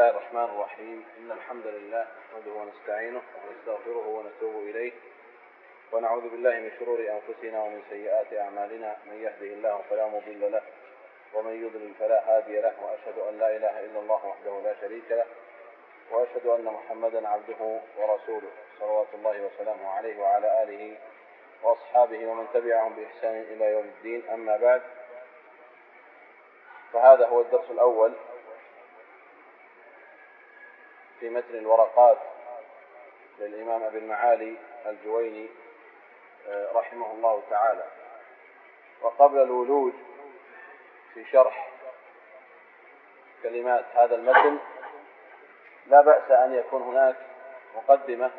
الله الرحمن الرحيم إن الحمد لله نحمده ونستعينه ونستغفره ونتوب إليه ونعوذ بالله من شرور أنفسنا ومن سيئات أعمالنا من يهده الله فلا مضل له ومن يضلل فلا هادي له وأشهد أن لا إله إلا الله وحده لا شريك له وأشهد أن محمدا عبده ورسوله صلوات الله وسلامه عليه وعلى آله وأصحابه ومن تبعهم بإحسان إلى يوم الدين أما بعد فهذا هو الدرس الأول في متن الورقات للإمام أبي المعالي الجويني آه، رحمه الله تعالى. وقبل الولوج في شرح كلمات هذا المتن لا بأس أن يكون هناك مقدمة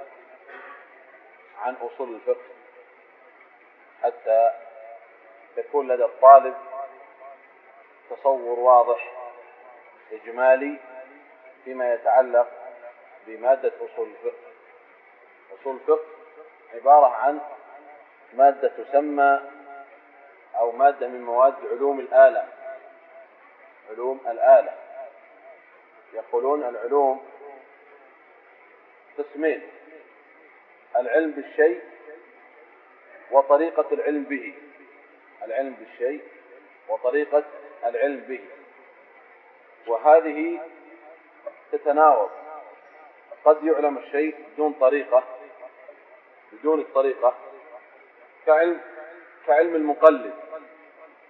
عن أصول الفقه حتى يكون لدى الطالب تصور واضح إجمالي فيما يتعلق بمادة أصول الفقه. أصول الفقه عبارة عن مادة تسمى أو مادة من مواد علوم الآلة. علوم الآلة. يقولون العلوم قسمين العلم بالشيء وطريقة العلم به. العلم بالشيء وطريقة العلم به. وهذه تتناوب. قد يعلم الشيء بدون طريقة بدون الطريقة كعلم كعلم المقلد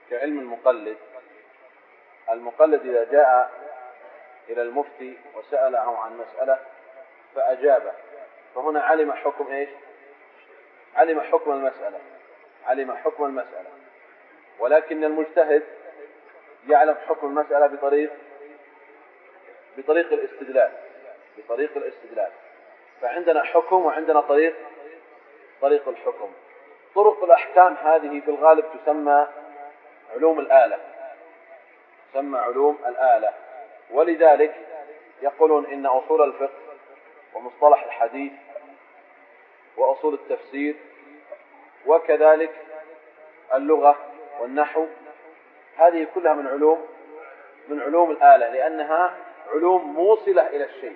كعلم المقلد. المقلد إذا جاء إلى المفتي وسأله عن مسألة فأجابه فهنا علم حكم إيش؟ علم حكم المسألة علم حكم المسألة. ولكن المجتهد يعلم حكم المسألة بطريق بطريق الاستدلال. بطريق الاستدلال. فعندنا حكم وعندنا طريق طريق الحكم. طرق الأحكام هذه في الغالب تسمى علوم الآلة. تسمى علوم الآلة. ولذلك يقولون إن أصول الفقه ومصطلح الحديث وأصول التفسير وكذلك اللغة والنحو هذه كلها من علوم من علوم الآلة لأنها علوم موصلة إلى الشيء.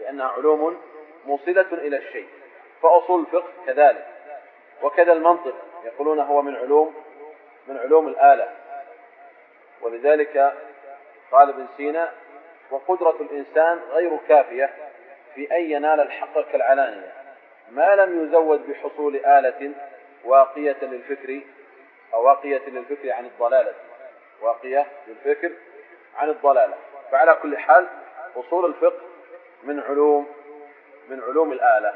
لأنها علوم موصلة إلى الشيء. فأصول الفقه كذلك. وكذا المنطق. يقولون هو من علوم من علوم الآلة. ولذلك قال ابن سينا وقدرة الإنسان غير كافية في أن ينال الحق كالعلانية. ما لم يزود بحصول آلة واقية للفكر أو واقية للفكر عن الضلالة. واقية للفكر عن الضلالة. فعلى كل حال أصول الفقه من علوم من علوم الآلة.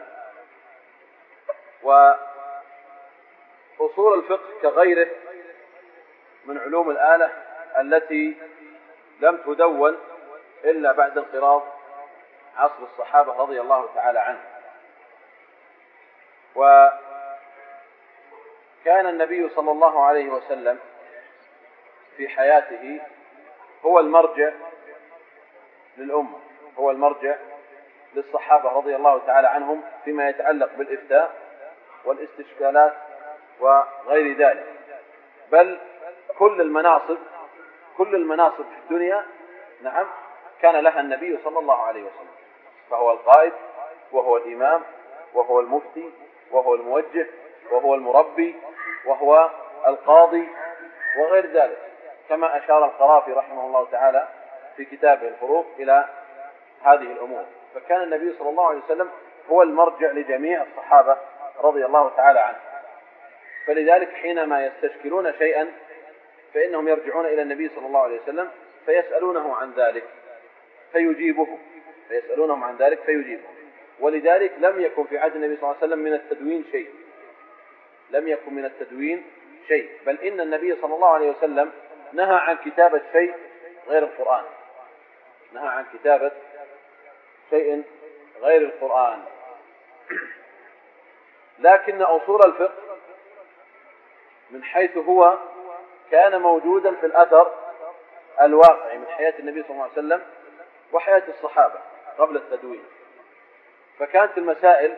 وأصول الفقه كغيره من علوم الآلة التي لم تدون إلا بعد انقراض عصر الصحابة رضي الله تعالى عنهم. وكان النبي صلى الله عليه وسلم في حياته هو المرجع للأمة هو المرجع للصحابة رضي الله تعالى عنهم فيما يتعلق بالإفتاء والاستشكالات وغير ذلك. بل كل المناصب كل المناصب في الدنيا نعم كان لها النبي صلى الله عليه وسلم. فهو القائد وهو الإمام وهو المفتي وهو الموجه وهو المربي وهو القاضي وغير ذلك. كما أشار القرافي رحمه الله تعالى في كتابه الفروق إلى هذه الأمور. فكان النبي صلى الله عليه وسلم هو المرجع لجميع الصحابة رضي الله تعالى عنهم فلذلك حينما يستشكلون شيئا فإنهم يرجعون إلى النبي صلى الله عليه وسلم فيسألونه عن ذلك فيجيبهم فيسألونهم عن ذلك فيجيبهم. ولذلك لم يكن في عهد النبي صلى الله عليه وسلم من التدوين شيء. لم يكن من التدوين شيء. بل إن النبي صلى الله عليه وسلم نهى عن كتابة شيء غير القرآن. نهى عن كتابة شيء غير القرآن. لكن أصول الفقه من حيث هو كان موجودا في الأثر الواقعي من حياة النبي صلى الله عليه وسلم وحياة الصحابة قبل التدوين. فكانت المسائل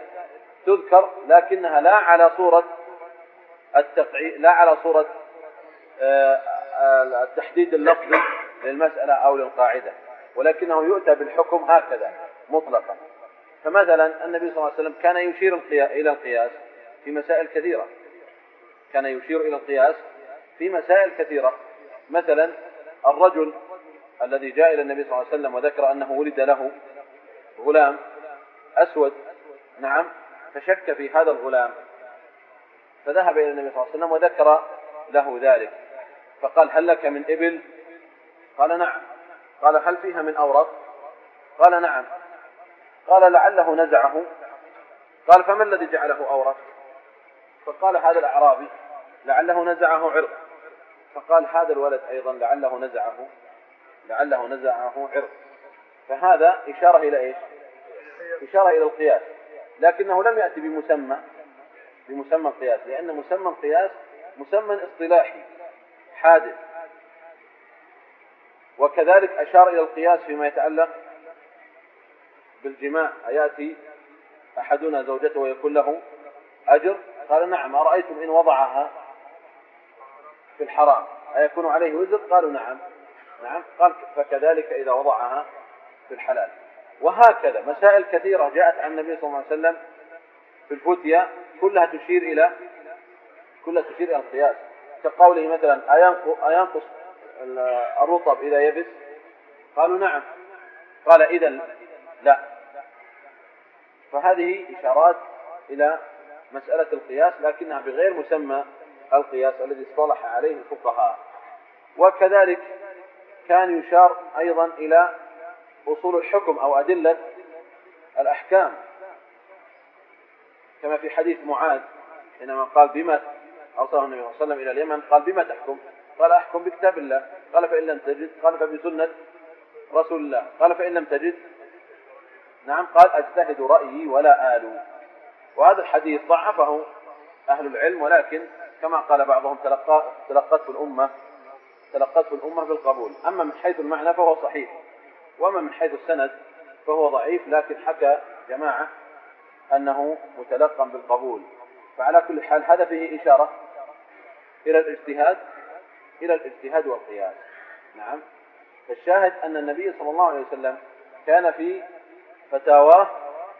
تذكر لكنها لا على صورة التقعيد لا على صورة آه، آه، التحديد اللفظي للمسألة أو للقاعدة ولكنه يؤتى بالحكم هكذا. مطلقا. فمثلا النبي صلى الله عليه وسلم كان يشير إلى القياس في مسائل كثيرة. كان يشير إلى القياس في مسائل كثيرة. مثلا الرجل الذي جاء إلى النبي صلى الله عليه وسلم وذكر أنه ولد له غلام أسود. نعم فشك في هذا الغلام. فذهب إلى النبي صلى الله عليه وسلم وذكر له ذلك. فقال هل لك من إبل؟ قال نعم. قال هل فيها من أورق؟ قال نعم. قال لعله نزعه. قال فما الذي جعله أورق فقال هذا الأعرابي لعله نزعه عرق. فقال هذا الولد أيضا لعله نزعه لعله نزعه عرق. فهذا إشارة إلى إيش؟ إشارة إلى القياس. لكنه لم يأتي بمسمى بمسمى القياس لأن مسمى القياس مسمى اصطلاحي حادث. وكذلك أشار إلى القياس فيما يتعلق بالجماع أيأتي أحدنا زوجته ويكون له أجر؟ قال نعم أرأيتم إن وضعها في الحرام؟ أيكون عليه وزر؟ قالوا نعم. نعم. قال فكذلك إذا وضعها في الحلال. وهكذا مسائل كثيرة جاءت عن النبي صلى الله عليه وسلم في الفتية كلها تشير إلى كلها تشير إلى القياس. كقوله مثلا أينقص الرطب إذا يبس؟ قالوا نعم. قال إذا لا. فهذه إشارات إلى مسألة القياس لكنها بغير مسمى القياس الذي اصطلح عليه الفقهاء. وكذلك كان يشار أيضا إلى أصول الحكم أو أدلة الأحكام. كما في حديث معاذ حينما قال بما أرسله النبي صلى الله عليه وسلم إلى اليمن قال بما تحكم؟ قال أحكم بكتاب الله. قال فإن لم تجد قال فبسنة رسول الله. قال فإن لم تجد نعم قال أجتهد رأيي ولا آلو. وهذا الحديث ضعفه أهل العلم ولكن كما قال بعضهم تلقته الأمة تلقته الأمة بالقبول. أما من حيث المعنى فهو صحيح. وأما من حيث السند فهو ضعيف لكن حكى جماعة أنه متلقى بالقبول. فعلى كل حال هذا فيه إشارة إلى الاجتهاد إلى الاجتهاد والقياس. نعم. فالشاهد أن النبي صلى الله عليه وسلم كان في فتاواه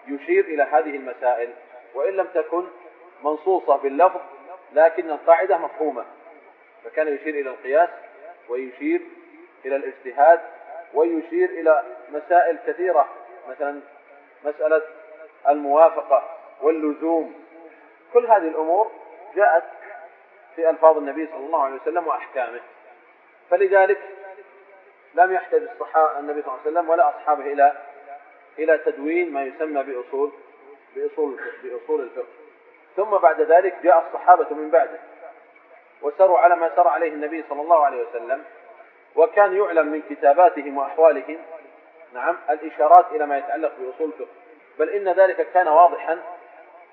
يشير إلى هذه المسائل وإن لم تكن منصوصة باللفظ لكن القاعدة مفهومة. فكان يشير إلى القياس ويشير إلى الاجتهاد ويشير إلى مسائل كثيرة مثلا مسألة الموافقة واللزوم. كل هذه الأمور جاءت في ألفاظ النبي صلى الله عليه وسلم وأحكامه. فلذلك لم يحتاج الصحابة النبي صلى الله عليه وسلم ولا أصحابه إلى إلى تدوين ما يسمى بأصول بأصول بأصول الفقه. ثم بعد ذلك جاء الصحابة من بعده وسروا على ما سر عليه النبي صلى الله عليه وسلم وكان يعلم من كتاباتهم وأحوالهم نعم الإشارات إلى ما يتعلق بأصول الفقه. بل إن ذلك كان واضحا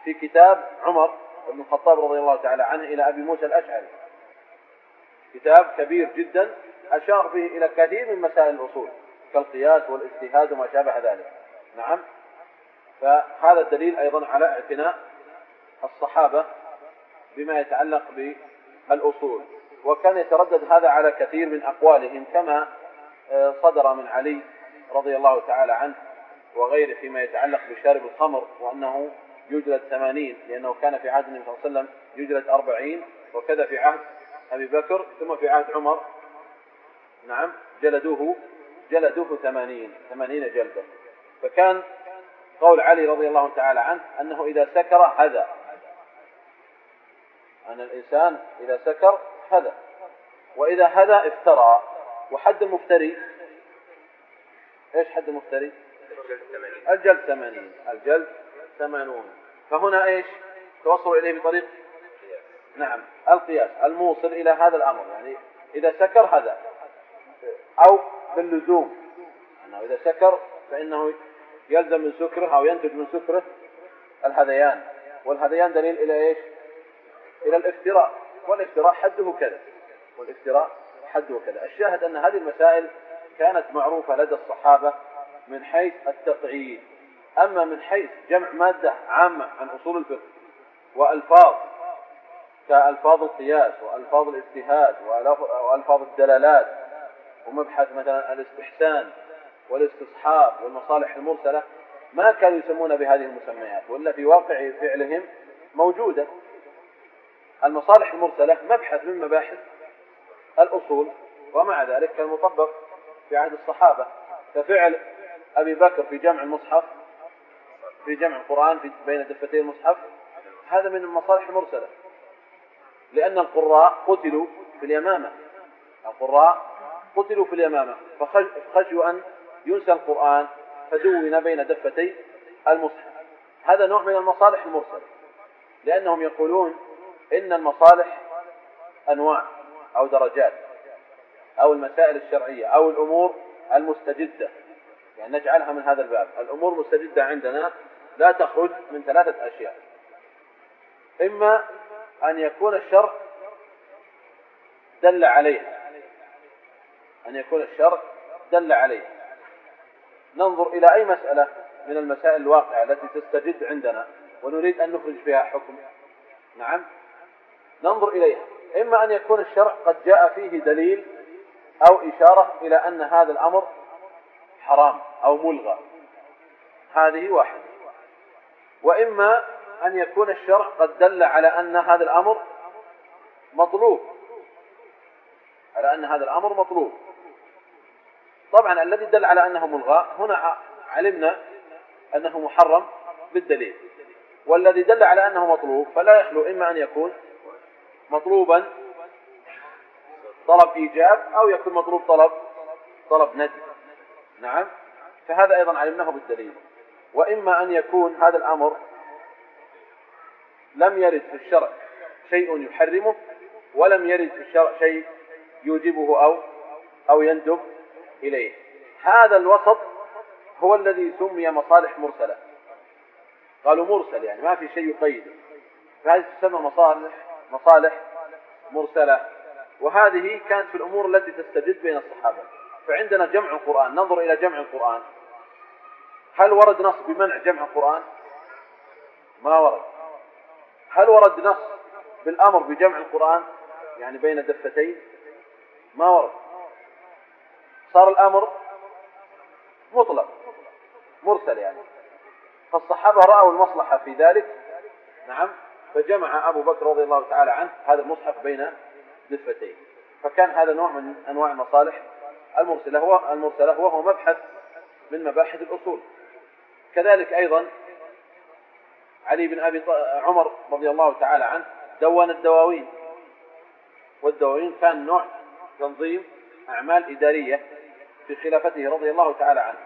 في كتاب عمر بن الخطاب رضي الله تعالى عنه إلى أبي موسى الأشعري. كتاب كبير جدا أشار فيه إلى كثير من مسائل الأصول كالقياس والإجتهاد وما شابه ذلك. نعم. فهذا الدليل أيضا على اعتناء الصحابة بما يتعلق بالأصول. وكان يتردد هذا على كثير من أقوالهم كما آه، صدر من علي رضي الله تعالى عنه وغيره فيما يتعلق بشارب الخمر وأنه يجلد ثمانين لأنه كان في عهد النبي صلى الله عليه وسلم يجلد أربعين وكذا في عهد أبي بكر ثم في عهد عمر. نعم جلدوه جلدوه ثمانين ثمانين جلدة. فكان قول علي رضي الله تعالى عنه أنه إذا سكر هذا أن الإنسان إذا سكر هذا وإذا هذا افترى. وحد المفتري إيش حد المفتري؟ الجلد ثمانين. الجلد ثمانون. فهنا إيش؟ توصل إليه بطريق نعم القياس الموصل إلى هذا الأمر. يعني إذا سكر هذا أو باللزوم. أنه إذا سكر فإنه يلزم من سكره أو ينتج من سكره الهذيان. والهذيان دليل إلى إيش؟ إلى الافتراء. والافتراء حده كذا. والافتراء حده كذا. الشاهد أن هذه المسائل كانت معروفة لدى الصحابة من حيث التقعيد. أما من حيث جمع مادة عامة عن أصول الفقه وألفاظ كألفاظ القياس وألفاظ الاجتهاد وألفاظ الدلالات ومبحث مثلا الاستحسان والاستصحاب والمصالح المرسلة ما كانوا يسمون بهذه المسميات ولا في واقع فعلهم موجودة. المصالح المرسلة مبحث من مباحث الأصول ومع ذلك كان مطبق في عهد الصحابة كفعل أبي بكر في جمع المصحف في جمع القرآن في بين دفتي المصحف هذا من المصالح المرسلة. لأن القراء قتلوا في اليمامة. القراء قتلوا في اليمامة فخشوا أن ينسى القرآن فدون بين دفتي المصحف. هذا نوع من المصالح المرسلة. لأنهم يقولون إن المصالح أنواع أو درجات أو المسائل الشرعية أو الأمور المستجدة. يعني نجعلها من هذا الباب. الأمور المستجدة عندنا لا تخرج من ثلاثة أشياء. إما أن يكون الشرع دل عليها أن يكون الشرع دل عليها ننظر إلى أي مسألة من المسائل الواقعة التي تستجد عندنا ونريد أن نخرج فيها حكم. نعم. ننظر إليها. إما أن يكون الشرع قد جاء فيه دليل أو إشارة إلى أن هذا الأمر حرام أو ملغى. هذه واحدة. وإما أن يكون الشرع قد دل على أن هذا الأمر مطلوب. على أن هذا الأمر مطلوب. طبعا الذي دل على أنه ملغى. هنا علمنا أنه محرم بالدليل. والذي دل على أنه مطلوب فلا يخلو إما أن يكون مطلوبا طلب إيجاب أو يكون مطلوب طلب طلب ندي. نعم؟ فهذا أيضا علمناه بالدليل. وإما أن يكون هذا الأمر لم يرد في الشرع شيء يحرمه ولم يرد في الشرع شيء يوجبه أو أو يندب إليه. هذا الوسط هو الذي سمي مصالح مرسلة. قالوا مرسل يعني ما في شيء يقيده فهذه تسمى مصالح مصالح مرسلة. وهذه كانت في الأمور التي تستجد بين الصحابة. فعندنا جمع القرآن. ننظر إلى جمع القرآن. هل ورد نص بمنع جمع القرآن؟ ما ورد. هل ورد نص بالأمر بجمع القرآن؟ يعني بين دفتين؟ ما ورد. صار الأمر مطلق مرسل يعني. فالصحابة رأوا المصلحة في ذلك نعم فجمع أبو بكر رضي الله تعالى عنه هذا المصحف بين دفتين فكان هذا نوع من أنواع المصالح المرسلة هو المرسلة وهو مبحث من مباحث الأصول. كذلك أيضا علي بن أبي عمر رضي الله تعالى عنه دون الدواوين. والدواوين كان نوع تنظيم أعمال إدارية في خلافته رضي الله تعالى عنه.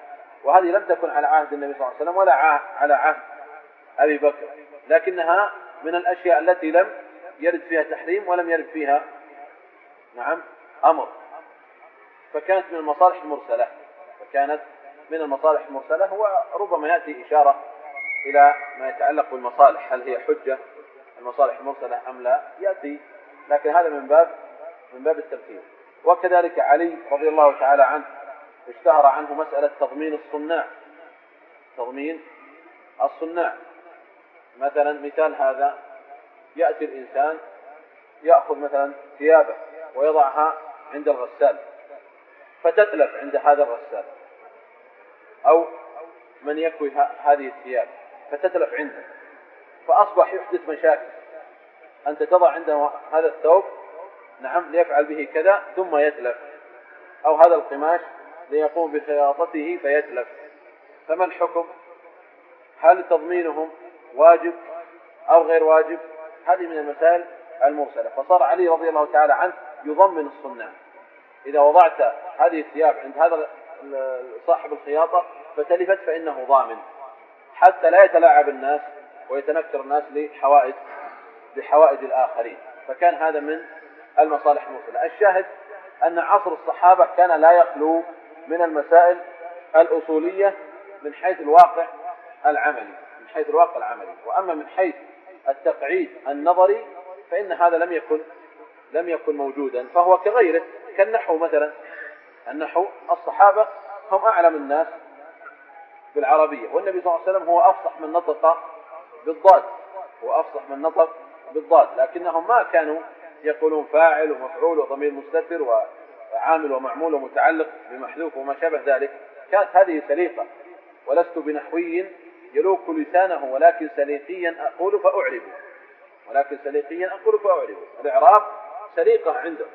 وهذه لم تكن على عهد النبي صلى الله عليه وسلم ولا على عهد أبي بكر. لكنها من الأشياء التي لم يرد فيها تحريم ولم يرد فيها نعم أمر. فكانت من المصالح المرسلة. فكانت من المصالح المرسلة وربما يأتي إشارة إلى ما يتعلق بالمصالح. هل هي حجة المصالح المرسلة أم لا؟ يأتي. لكن هذا من باب من باب التمثيل وكذلك علي رضي الله تعالى عنه اشتهر عنه مسألة تضمين الصناع. تضمين الصناع. مثلا مثال هذا يأتي الإنسان يأخذ مثلا ثيابه ويضعها عند الغسال فتتلف عند هذا الغسال. أو من يكوي هذه الثياب فتتلف عنده. فأصبح يحدث مشاكل. أنت تضع عنده هذا الثوب نعم ليفعل به كذا ثم يتلف. أو هذا القماش ليقوم بخياطته فيتلف. فما الحكم؟ هل تضمينهم واجب أو غير واجب؟ هذه من المسائل المرسلة. فصار علي رضي الله تعالى عنه يضمن الصناع. إذا وضعت هذه الثياب عند هذا صاحب الخياطة فتلفت فإنه ضامن. حتى لا يتلاعب الناس ويتنكر الناس لحوائج لحوائج الآخرين. فكان هذا من المصالح المرسلة. الشاهد أن عصر الصحابة كان لا يخلو من المسائل الأصولية من حيث الواقع العملي من حيث الواقع العملي. وأما من حيث التقعيد النظري فإن هذا لم يكن لم يكن موجودا. فهو كغيره كالنحو مثلا. النحو الصحابة هم أعلم الناس بالعربية. والنبي صلى الله عليه وسلم هو أفصح من نطق بالضاد هو أفصح من نطق بالضاد. لكنهم ما كانوا يقولون فاعل ومفعول وضمير مستتر وعامل ومعمول ومتعلق بمحذوف وما شابه ذلك. كانت هذه سليقة ولست بنحوي يلوك لسانه ولكن سليقيا أقول فأعرب ولكن سليقيا أقول فأعرب الإعراب سليقة عندهم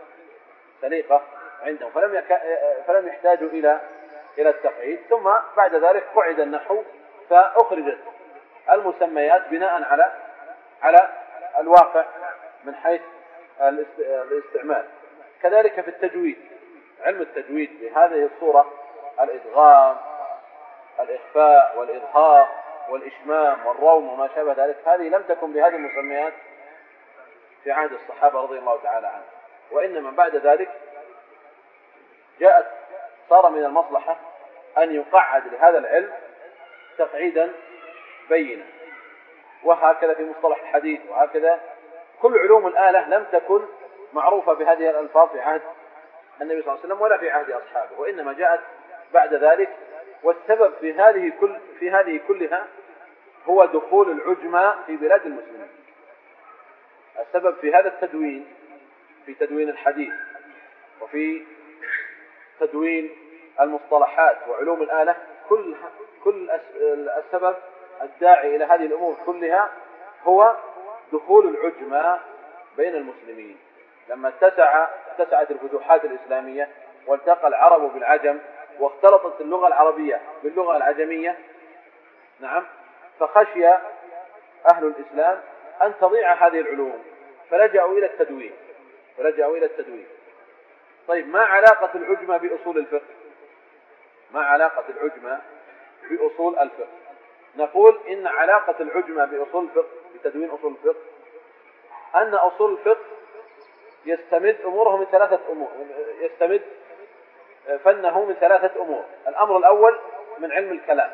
سليقة عندهم فلم يك... فلم يحتاجوا إلى إلى التقعيد ثم بعد ذلك قعد النحو فأخرجت المسميات بناء على على الواقع من حيث الاستعمال. كذلك في التجويد علم التجويد بهذه الصورة الإدغام الإخفاء والإظهار والإشمام والروم وما شابه ذلك هذه لم تكن بهذه المسميات في عهد الصحابة رضي الله تعالى عنهم. وإنما بعد ذلك جاءت صار من المصلحة أن يقعد لهذا العلم تقعيدا بينا. وهكذا في مصطلح الحديث وهكذا كل علوم الآلة لم تكن معروفة بهذه الألفاظ في عهد النبي صلى الله عليه وسلم ولا في عهد أصحابه وإنما جاءت بعد ذلك والسبب في هذه كل في هذه كلها هو دخول العجمة في بلاد المسلمين. السبب في هذا التدوين في تدوين الحديث وفي تدوين المصطلحات وعلوم الآلة كل كل السبب الداعي إلى هذه الأمور كلها هو دخول العجمة بين المسلمين. لما اتسع اتسعت الفتوحات الإسلامية والتقى العرب بالعجم واختلطت اللغة العربية باللغة العجمية نعم فخشي أهل الإسلام أن تضيع هذه العلوم فلجأوا إلى التدوين فلجأوا إلى التدوين. طيب ما علاقة العجمة بأصول الفقه؟ ما علاقة العجمة بأصول الفقه؟ نقول إن علاقة العجمة بأصول الفقه بتدوين أصول الفقه أن أصول الفقه يستمد أموره من ثلاثة أمور يستمد فنه من ثلاثة أمور. الأمر الأول من علم الكلام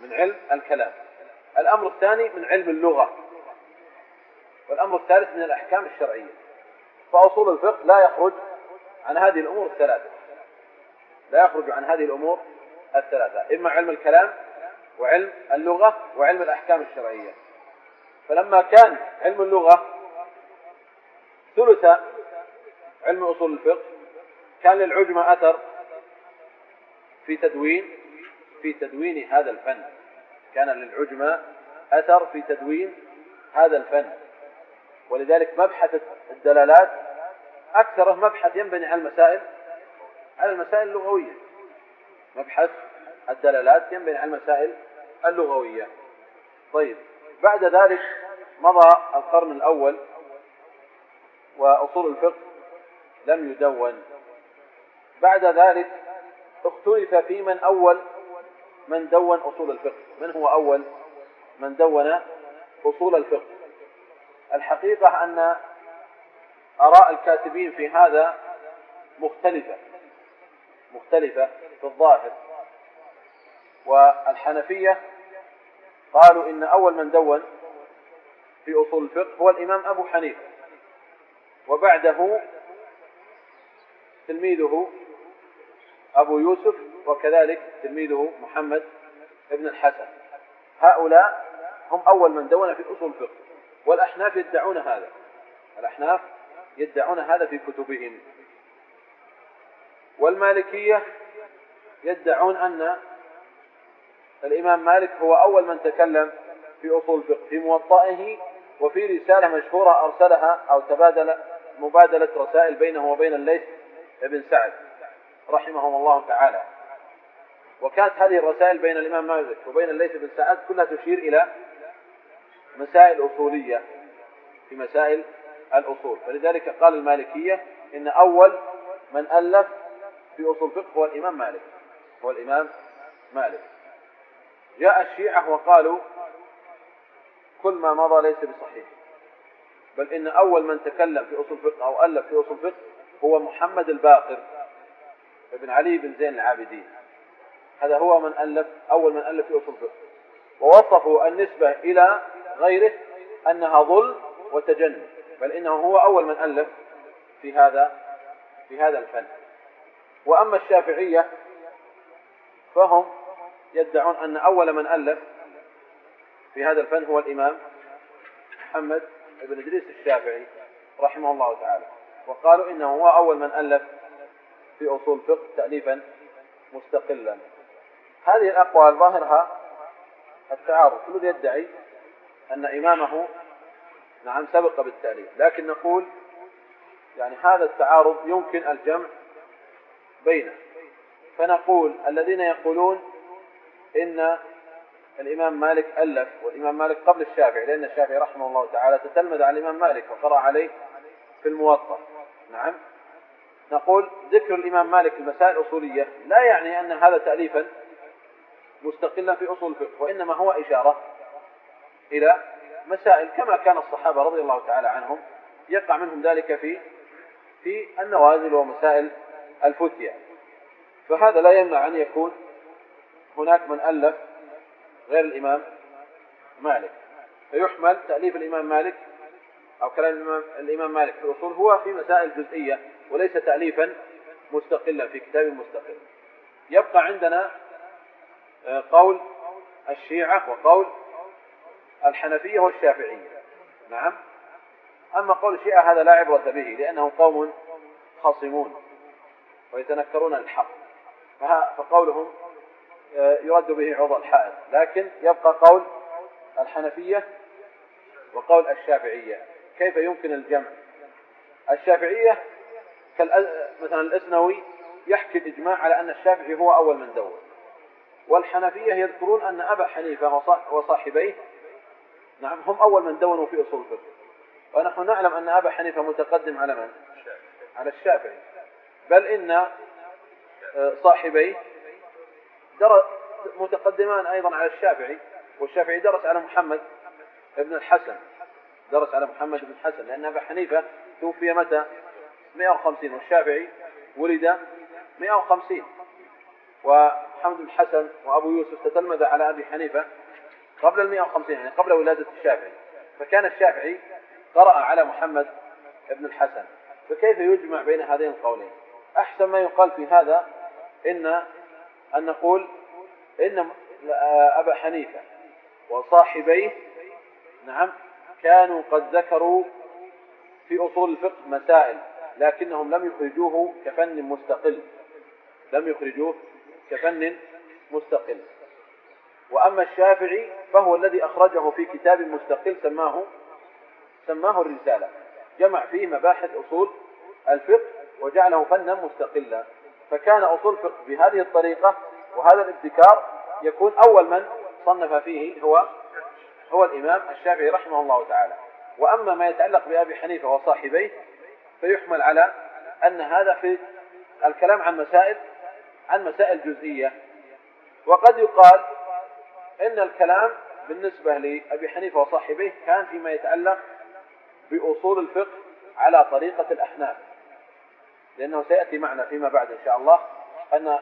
من علم الكلام. الأمر الثاني من علم اللغة. والأمر الثالث من الأحكام الشرعية. فأصول الفقه لا يخرج عن هذه الأمور الثلاثة. لا يخرج عن هذه الأمور الثلاثة. إما علم الكلام وعلم اللغة وعلم الأحكام الشرعية. فلما كان علم اللغة ثلث علم أصول الفقه. كان للعجمة أثر في تدوين في تدوين هذا الفن. كان للعجمة أثر في تدوين هذا الفن. ولذلك مبحث الدلالات أكثره مبحث ينبني على المسائل على المسائل اللغوية. مبحث الدلالات ينبني على المسائل اللغوية. طيب بعد ذلك مضى القرن الأول وأصول الفقه لم يدون. بعد ذلك اختلف في من أول من دون أصول الفقه. من هو أول؟ من دون أصول الفقه. الحقيقة أن آراء الكاتبين في هذا مختلفة مختلفة في الظاهر. والحنفية قالوا إن أول من دون في أصول الفقه هو الإمام أبو حنيفة. وبعده تلميذه أبو يوسف وكذلك تلميذه محمد بن الحسن. هؤلاء هم أول من دون في أصول الفقه والأحناف يدعون هذا. الأحناف يدعون هذا في كتبهم. والمالكية يدعون أن الإمام مالك هو أول من تكلم في أصول الفقه في موطئه وفي رسالة مشهورة أرسلها أو تبادل مبادلة رسائل بينه وبين الليث بن سعد رحمهم الله تعالى. وكانت هذه الرسائل بين الإمام مالك وبين الليث بن سعد كلها تشير إلى مسائل أصولية في مسائل الأصول. فلذلك قال المالكية إن أول من ألف في أصول الفقه هو الإمام مالك هو الإمام مالك. جاء الشيعة وقالوا كل ما مضى ليس بصحيح. بل إن أول من تكلم في أصول الفقه أو ألف في أصول الفقه هو محمد الباقر ابن علي بن زين العابدين. هذا هو من ألف أول من ألف في أصول الفقه. ووصفوا النسبة إلى غيره أنها ظلم وتجنب بل إنه هو أول من ألف في هذا في هذا الفن. وأما الشافعية فهم يدعون أن أول من ألف في هذا الفن هو الإمام محمد بن إدريس الشافعي رحمه الله تعالى وقالوا إنه هو أول من ألف في أصول فقه تأليفا مستقلا. هذه الأقوال ظاهرها التعارض كل يدعي أن إمامه نعم سبق بالتأليف لكن نقول يعني هذا التعارض يمكن الجمع بينه. فنقول الذين يقولون إن الإمام مالك ألف والإمام مالك قبل الشافعي لأن الشافعي رحمه الله تعالى تتلمذ على الإمام مالك وقرأ عليه في الموطأ. نعم. نقول ذكر الإمام مالك المسائل الأصولية لا يعني أن هذا تأليفا مستقلا في أصول الفقه وإنما هو إشارة إلى مسائل كما كان الصحابة رضي الله تعالى عنهم يقع منهم ذلك في في النوازل ومسائل الفتية. فهذا لا يمنع أن يكون هناك من ألف غير الإمام مالك. فيحمل تأليف الإمام مالك أو كلام الإمام, الإمام مالك في الأصول هو في مسائل جزئية وليس تأليفا مستقلا في كتاب مستقل. يبقى عندنا آه، قول الشيعة وقول الحنفية والشافعية. نعم. أما قول الشيعة هذا لا عبرة به لأنهم قوم خاصمون ويتنكرون الحق. فقولهم يرد به عضو الحائط لكن يبقى قول الحنفية وقول الشافعية. كيف يمكن الجمع؟ الشافعية مثلا الاسنوي يحكي الإجماع على أن الشافعي هو أول من دور. والحنفية يذكرون أن أبا حنيفة وصاحبيه نعم هم أول من دونوا في أصول الفقه. ونحن نعلم أن أبا حنيفة متقدم على من؟ على الشافعي. بل إن آه، صاحبيه متقدمان أيضا على الشافعي والشافعي درس على محمد بن الحسن درس على محمد بن الحسن لأن أبا حنيفة توفي متى؟ 150 والشافعي ولد 150 ومحمد بن الحسن وأبو يوسف تتلمذ على أبي حنيفة قبل ال 150 يعني قبل ولادة الشافعي. فكان الشافعي قرأ على محمد بن الحسن. فكيف يجمع بين هذين القولين؟ أحسن ما يقال في هذا إن أن نقول إن أبا حنيفة وصاحبيه نعم كانوا قد ذكروا في أصول الفقه مسائل لكنهم لم يخرجوه كفن مستقل. لم يخرجوه كفن مستقل. وأما الشافعي فهو الذي أخرجه في كتاب مستقل سماه سماه الرسالة. جمع فيه مباحث أصول الفقه وجعله فنا مستقلا. فكان أصول الفقه بهذه الطريقة وهذا الابتكار يكون أول من صنف فيه هو هو الإمام الشافعي رحمه الله تعالى. وأما ما يتعلق بأبي حنيفة وصاحبيه فيحمل على أن هذا في الكلام عن مسائل عن مسائل جزئية. وقد يقال إن الكلام بالنسبة لأبي حنيفة وصاحبيه كان فيما يتعلق بأصول الفقه على طريقة الأحناف. لأنه سيأتي معنا فيما بعد إن شاء الله أن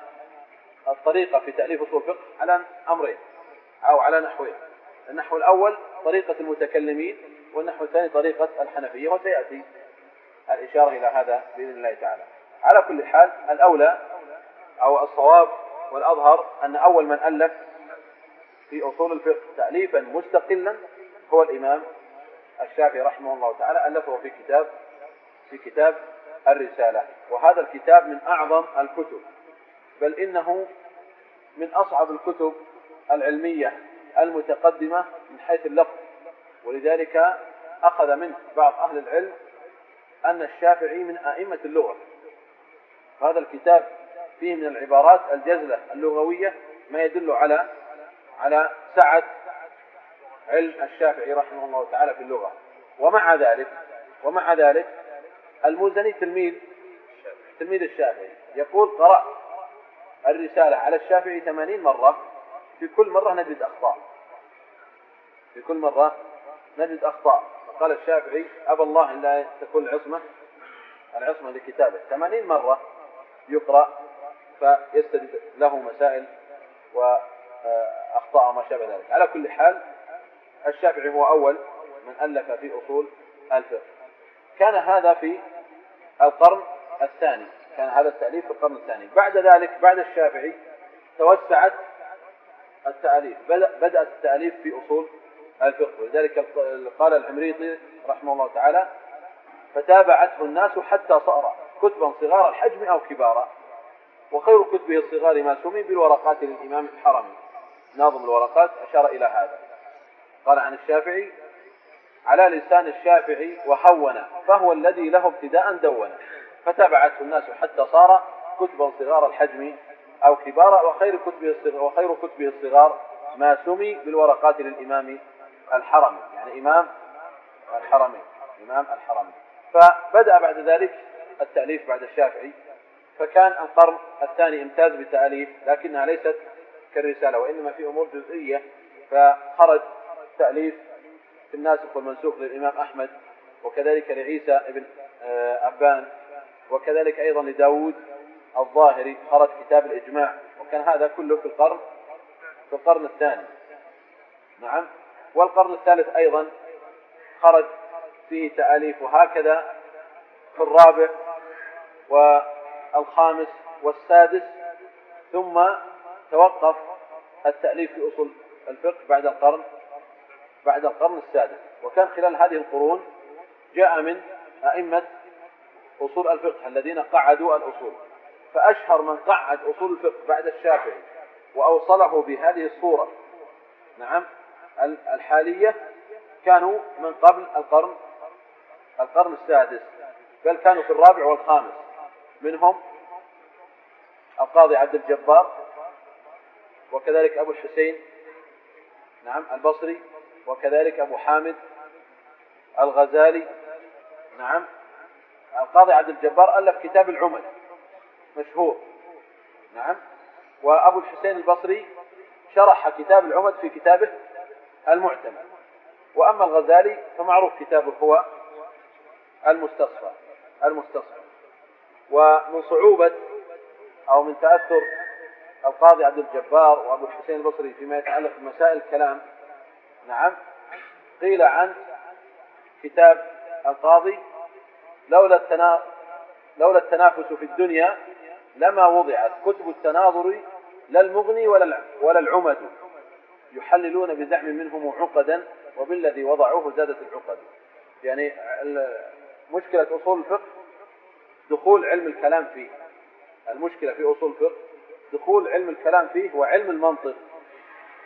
الطريقة في تأليف أصول الفقه على أمرين أو على نحوين. النحو الأول طريقة المتكلمين والنحو الثاني طريقة الحنفية وسيأتي الإشارة إلى هذا بإذن الله تعالى. على كل حال الأولى أو الصواب والأظهر أن أول من ألف في أصول الفقه تأليفا مستقلا هو الإمام الشافعي رحمه الله تعالى ألفه في كتاب في كتاب الرسالة. وهذا الكتاب من أعظم الكتب. بل إنه من أصعب الكتب العلمية المتقدمة من حيث اللفظ. ولذلك أخذ منه بعض أهل العلم أن الشافعي من أئمة اللغة. هذا الكتاب فيه من العبارات الجزلة اللغوية ما يدل على على سعة علم الشافعي رحمه الله تعالى في اللغة. ومع ذلك ومع ذلك المزني تلميذ تلميذ الشافعي. يقول قرأت الرسالة على الشافعي ثمانين مرة في كل مرة نجد أخطاء. في كل مرة نجد أخطاء. قال الشافعي أبى الله إلا تكون العصمة العصمة لكتابه. ثمانين مرة يقرأ فيستجد له مسائل وأخطاء ما شابه ذلك. على كل حال الشافعي هو أول من ألف في أصول الفقه. كان هذا في القرن الثاني كان هذا التأليف في القرن الثاني. بعد ذلك بعد الشافعي توسعت التأليف بدأت التأليف في أصول الفقه. ولذلك قال العمريطي رحمه الله تعالى فتابعته الناس حتى صار كتبا صغار الحجم أو كبارا وخير كتبه الصغار ما سمي بالورقات للإمام الحرمي. ناظم الورقات أشار إلى هذا. قال عن الشافعي على لسان الشافعي وهون فهو الذي له ابتداء دون. فتبعته الناس حتى صار كتبا صغار الحجم أو كبار وخير كتبه الصغار وخير كتبه الصغار ما سمي بالورقات للإمام الحرمي. يعني إمام الحرمين إمام الحرمين فبدأ بعد ذلك التأليف بعد الشافعي. فكان القرن الثاني امتاز بالتأليف لكنها ليست كالرسالة وإنما في أمور جزئية. فخرج تأليف في الناسخ والمنسوخ للإمام أحمد وكذلك لعيسى بن آه، أبان وكذلك أيضا لداود الظاهري خرج كتاب الإجماع وكان هذا كله في القرن في القرن الثاني. نعم. والقرن الثالث أيضا خرج فيه تأليف وهكذا في الرابع والخامس والسادس ثم توقف التأليف في أصول الفقه بعد القرن. بعد القرن السادس. وكان خلال هذه القرون جاء من أئمة أصول الفقه الذين قعدوا الأصول. فأشهر من قعد أصول الفقه بعد الشافعي وأوصله بهذه الصورة. نعم الحالية كانوا من قبل القرن القرن السادس بل كانوا في الرابع والخامس. منهم القاضي عبد الجبار وكذلك أبو الحسين نعم البصري وكذلك أبو حامد الغزالي. نعم. القاضي عبد الجبار ألف كتاب العمد مشهور. نعم. وأبو الحسين البصري شرح كتاب العمد في كتابه المعتمد. وأما الغزالي فمعروف كتابه هو المستصفى. المستصفى. ومن صعوبة أو من تأثر القاضي عبد الجبار وأبو الحسين البصري فيما يتعلق بمسائل الكلام نعم. قيل عن كتاب القاضي لولا لولا التنافس في الدنيا لما وضعت كتب التناظر لا المغني ولا ولا العمد يحللون بزعم منهم عقدا وبالذي وضعوه زادت العقد. يعني مشكلة أصول الفقه دخول علم الكلام فيه. المشكلة في أصول الفقه دخول علم الكلام فيه وعلم المنطق.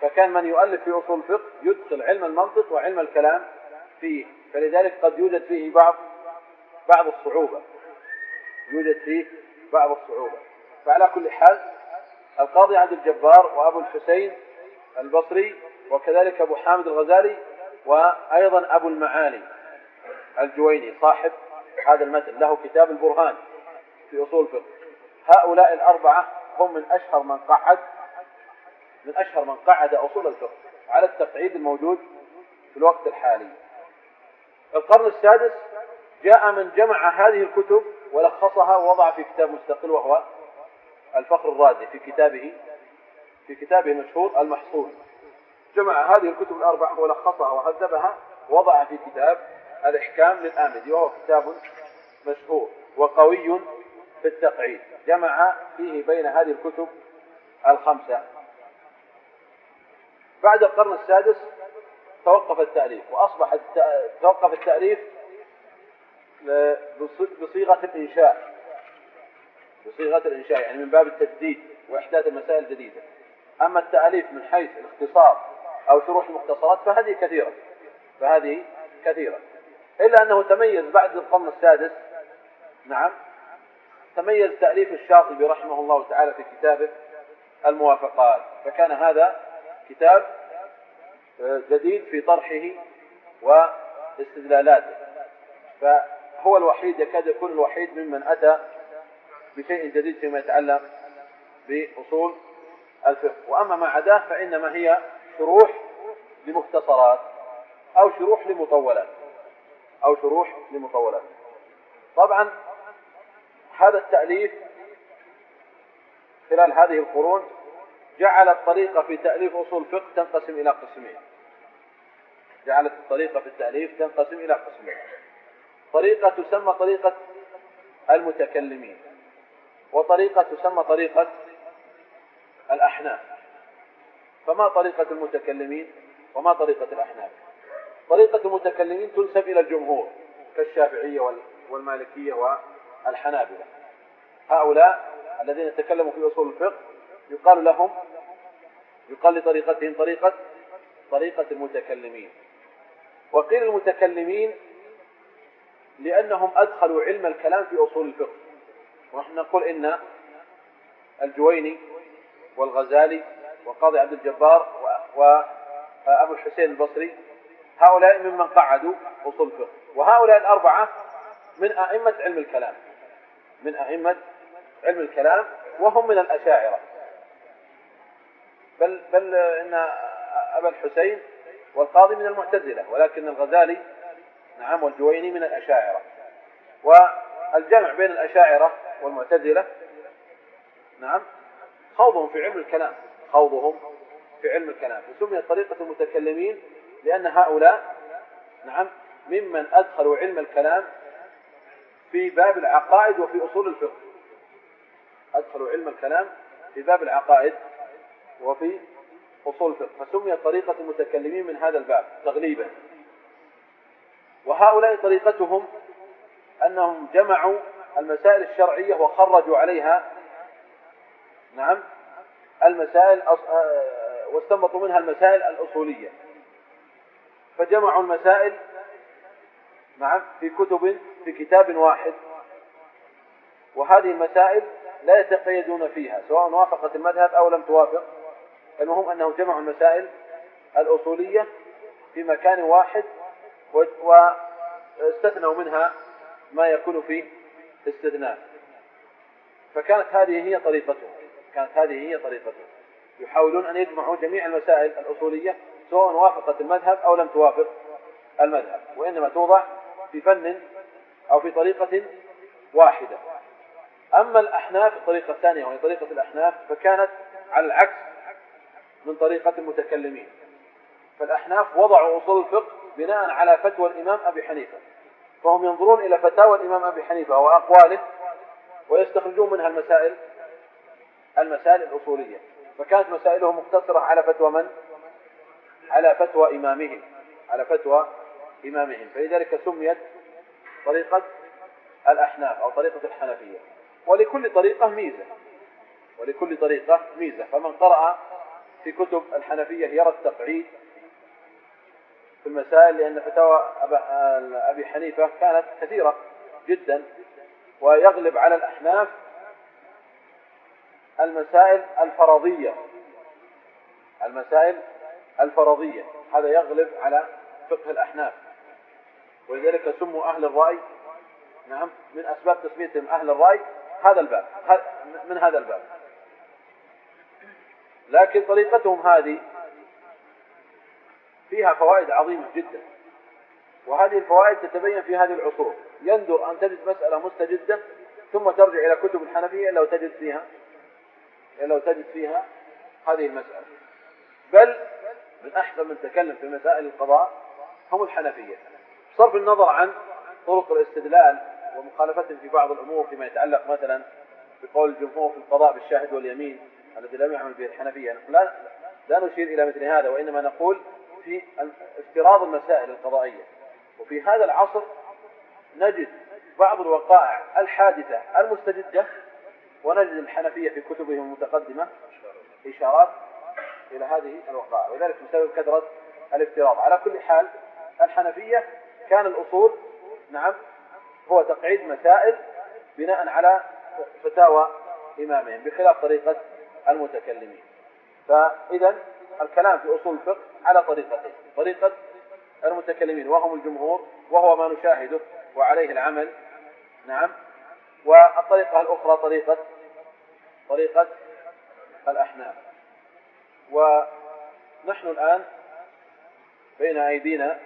فكان من يؤلف في أصول الفقه يدخل علم المنطق وعلم الكلام فيه. فلذلك قد يوجد فيه بعض بعض الصعوبة. يوجد فيه بعض الصعوبة. فعلى كل حال القاضي عبد الجبار وأبو الحسين البصري وكذلك أبو حامد الغزالي وأيضا أبو المعالي الجويني صاحب هذا المتن. له كتاب البرهان في أصول الفقه. هؤلاء الأربعة هم من أشهر من قعد من أشهر من قعد أصول الفقه على التقعيد الموجود في الوقت الحالي. القرن السادس جاء من جمع هذه الكتب ولخصها ووضع في كتاب مستقل وهو الفخر الرازي في كتابه في كتابه المشهور المحصول جمع هذه الكتب الأربعة ولخصها وهذبها وضع في كتاب الإحكام للآمدي وهو كتاب مشهور وقوي في التقعيد. جمع فيه بين هذه الكتب الخمسة. بعد القرن السادس توقف التأليف وأصبح توقف التأليف بصيغة الإنشاء. بصيغة الإنشاء يعني من باب التجديد وإحداث المسائل الجديدة أما التأليف من حيث الاختصار أو شروح المختصرات فهذه كثيرة فهذه كثيرة. إلا أنه تميز بعد القرن السادس نعم تميز تأليف الشاطبي رحمه الله تعالى في كتابه الموافقات فكان هذا كتاب آه، جديد في طرحه واستدلالاته. فهو الوحيد يكاد يكون الوحيد ممن أتى بشيء جديد فيما يتعلق بأصول الفقه. وأما ما عداه فإنما هي شروح لمختصرات أو شروح لمطولات أو شروح لمطولات. طبعا هذا التأليف خلال هذه القرون جعل الطريقة في تأليف أصول الفقه تنقسم إلى قسمين. جعلت الطريقة في التأليف تنقسم إلى قسمين. طريقة تسمى طريقة المتكلمين وطريقة تسمى طريقة الأحناف. فما طريقة المتكلمين وما طريقة الأحناف؟ طريقة المتكلمين تنسب إلى الجمهور كالشافعية والمالكية والحنابلة. هؤلاء الذين تكلموا في أصول الفقه يقال لهم يقال لطريقتهم طريقة طريقة المتكلمين. وقيل المتكلمين لأنهم أدخلوا علم الكلام في أصول الفقه. ونحن نقول إن الجويني والغزالي وقاضي عبد الجبار وأبو الحسين البصري هؤلاء ممن قعدوا أصول الفقه. وهؤلاء الأربعة من أئمة علم الكلام من أئمة علم الكلام وهم من الأشاعرة. بل بل إن أبا الحسين والقاضي من المعتزلة ولكن الغزالي نعم والجويني من الأشاعرة. والجمع بين الأشاعرة والمعتزلة نعم خوضهم في علم الكلام خوضهم في علم الكلام. فسميت طريقة المتكلمين لأن هؤلاء نعم ممن أدخلوا علم الكلام في باب العقائد وفي أصول الفقه. أدخلوا علم الكلام في باب العقائد وفي أصول الفقه. فسميت طريقة المتكلمين من هذا الباب تغليبا. وهؤلاء طريقتهم أنهم جمعوا المسائل الشرعية وخرجوا عليها. نعم. المسائل آه، واستنبطوا منها المسائل الأصولية. فجمعوا المسائل نعم في كتب في كتاب واحد. وهذه المسائل لا يتقيدون فيها سواء وافقت المذهب أو لم توافق. المهم أنه جمعوا المسائل الأصولية في مكان واحد واستثنوا منها ما يكون فيه استثناء. فكانت هذه هي طريقتهم. كانت هذه هي طريقتهم. يحاولون أن يجمعوا جميع المسائل الأصولية سواء وافقت المذهب أو لم توافق المذهب. وإنما توضع في فن أو في طريقة واحدة. أما الأحناف الطريقة الثانية وهي طريقة الأحناف فكانت على العكس. من طريقة المتكلمين. فالأحناف وضعوا أصول الفقه بناء على فتوى الإمام أبي حنيفة. فهم ينظرون إلى فتاوى الإمام أبي حنيفة وأقواله ويستخرجون منها المسائل المسائل الأصولية. فكانت مسائلهم مقتصرة على فتوى من؟ على فتوى إمامهم. على فتوى إمامهم. فلذلك سميت طريقة الأحناف أو طريقة الحنفية. ولكل طريقة ميزة. ولكل طريقة ميزة. فمن قرأ في كتب الحنفية يرى التقعيد في المسائل لأن فتاوى أبي حنيفة كانت كثيرة جدا ويغلب على الأحناف المسائل الفرضية. المسائل الفرضية. هذا يغلب على فقه الأحناف. ولذلك سموا أهل الرأي نعم من أسباب تسميتهم أهل الرأي هذا الباب من هذا الباب. لكن طريقتهم هذه فيها فوائد عظيمة جدا. وهذه الفوائد تتبين في هذه العصور. يندر أن تجد مسألة مستجدة ثم ترجع إلى كتب الحنفية إلا وتجد فيها إلا وتجد فيها هذه المسألة. بل من أحسن من تكلم في مسائل القضاء هم الحنفية. بصرف النظر عن طرق الاستدلال ومخالفتهم في بعض الأمور فيما يتعلق مثلا بقول الجمهور في القضاء بالشاهد واليمين الذي لم يعمل به الحنفية. لا لا نشير إلى مثل هذا وإنما نقول في افتراض المسائل القضائية. وفي هذا العصر نجد بعض الوقائع الحادثة المستجدة ونجد الحنفية في كتبهم المتقدمة إشارات إلى هذه الوقائع. وذلك بسبب كثرة الافتراض. على كل حال الحنفية كان الأصول نعم هو تقعيد مسائل بناء على فتاوى إمامهم بخلاف طريقة المتكلمين. فإذا الكلام في أصول الفقه على طريقتين. طريقة المتكلمين وهم الجمهور وهو ما نشاهده وعليه العمل. نعم. والطريقة الأخرى طريقة طريقة الأحناف. ونحن الآن بين أيدينا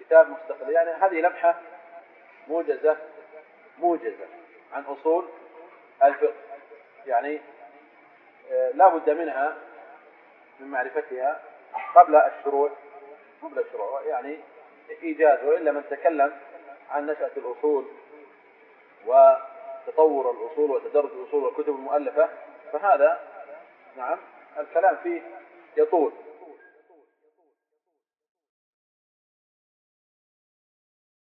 كتاب مستقل. يعني هذه لمحة موجزة موجزة عن أصول الفقه. يعني لا بد منها من معرفتها قبل الشروع قبل الشروع يعني إيجاز وإلا من تكلم عن نشأة الأصول وتطور الأصول وتدرج الأصول والكتب المؤلفة فهذا نعم الكلام فيه يطول.